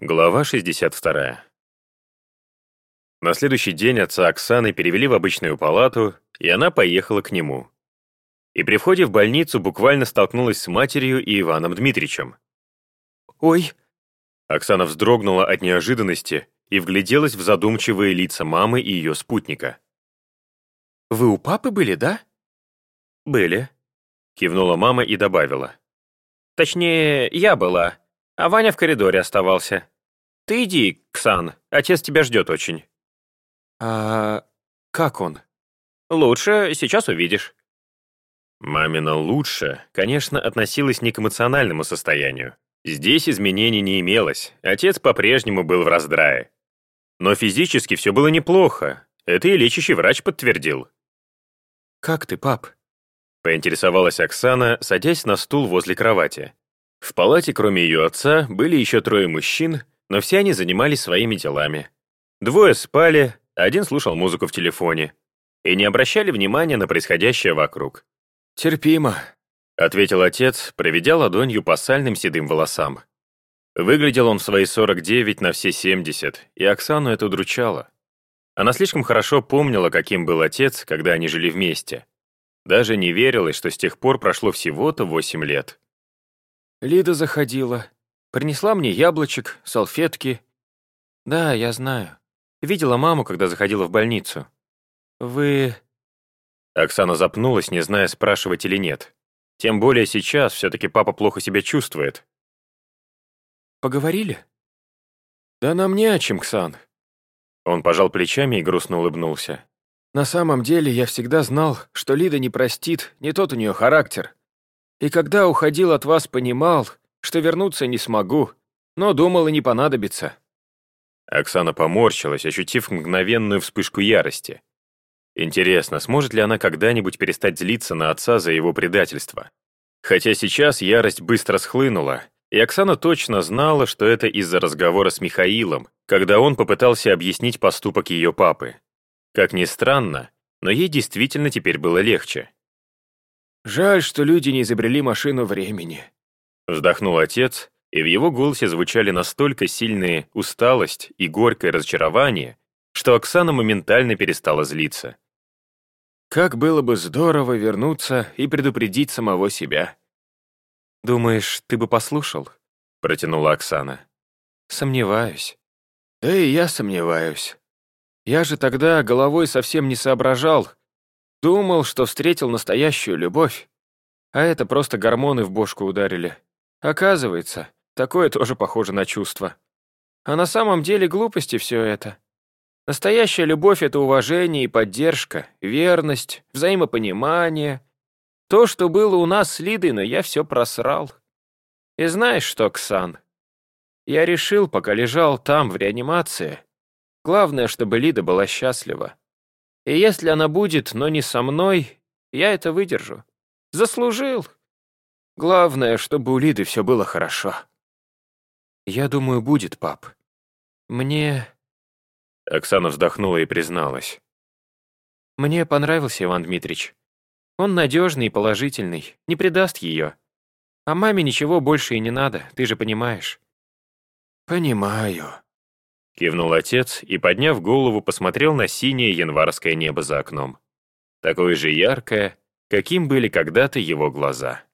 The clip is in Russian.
Глава 62. На следующий день отца Оксаны перевели в обычную палату, и она поехала к нему. И при входе в больницу буквально столкнулась с матерью и Иваном Дмитричем. «Ой!» Оксана вздрогнула от неожиданности и вгляделась в задумчивые лица мамы и ее спутника. «Вы у папы были, да?» «Были», — кивнула мама и добавила. «Точнее, я была, а Ваня в коридоре оставался. Ты иди, Ксан, отец тебя ждет очень». «А как он?» «Лучше, сейчас увидишь». Мамина «лучше», конечно, относилась не к эмоциональному состоянию. Здесь изменений не имелось, отец по-прежнему был в раздрае. Но физически все было неплохо, это и лечащий врач подтвердил. «Как ты, пап?» — поинтересовалась Оксана, садясь на стул возле кровати. В палате, кроме ее отца, были еще трое мужчин, но все они занимались своими делами. Двое спали, один слушал музыку в телефоне и не обращали внимания на происходящее вокруг. «Терпимо», — ответил отец, проведя ладонью по сальным седым волосам. Выглядел он в свои 49 на все 70, и Оксану это удручало. Она слишком хорошо помнила, каким был отец, когда они жили вместе. Даже не верилось, что с тех пор прошло всего-то 8 лет. Лида заходила. Принесла мне яблочек, салфетки. Да, я знаю. Видела маму, когда заходила в больницу. Вы... Оксана запнулась, не зная, спрашивать или нет. Тем более сейчас все-таки папа плохо себя чувствует. Поговорили? Да нам не о чем, Ксан. Он пожал плечами и грустно улыбнулся. На самом деле я всегда знал, что Лида не простит, не тот у нее характер. И когда уходил от вас, понимал, что вернуться не смогу, но думал и не понадобится». Оксана поморщилась, ощутив мгновенную вспышку ярости. Интересно, сможет ли она когда-нибудь перестать злиться на отца за его предательство? Хотя сейчас ярость быстро схлынула, и Оксана точно знала, что это из-за разговора с Михаилом, когда он попытался объяснить поступок ее папы. Как ни странно, но ей действительно теперь было легче. «Жаль, что люди не изобрели машину времени», — вздохнул отец, и в его голосе звучали настолько сильные усталость и горькое разочарование, что Оксана моментально перестала злиться. «Как было бы здорово вернуться и предупредить самого себя». «Думаешь, ты бы послушал?» — протянула Оксана. «Сомневаюсь». «Да и я сомневаюсь. Я же тогда головой совсем не соображал, Думал, что встретил настоящую любовь. А это просто гормоны в бошку ударили. Оказывается, такое тоже похоже на чувство. А на самом деле глупости все это. Настоящая любовь — это уважение и поддержка, верность, взаимопонимание. То, что было у нас с Лидой, но я все просрал. И знаешь что, Ксан? Я решил, пока лежал там, в реанимации, главное, чтобы Лида была счастлива. И если она будет, но не со мной, я это выдержу. Заслужил. Главное, чтобы у Лиды все было хорошо. Я думаю, будет, пап. Мне... Оксана вздохнула и призналась. Мне понравился Иван Дмитрич. Он надежный и положительный, не предаст ее. А маме ничего больше и не надо, ты же понимаешь. Понимаю. Кивнул отец и, подняв голову, посмотрел на синее январское небо за окном. Такое же яркое, каким были когда-то его глаза.